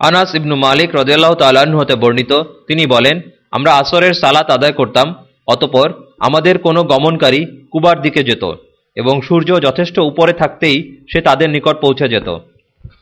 আনাস ইবনু মালিক রদিয়াল্লাহ তাল্লাহ্ন হতে বর্ণিত, তিনি বলেন, আমরা আসরের সালাত আদায় করতাম, অতপর আমাদের কোনো গমনকারী কুবার দিকে যেত এবং সূর্য যথেষ্ট উপরে থাকতেই সে তাদের নিকট পৌঁছে যেত।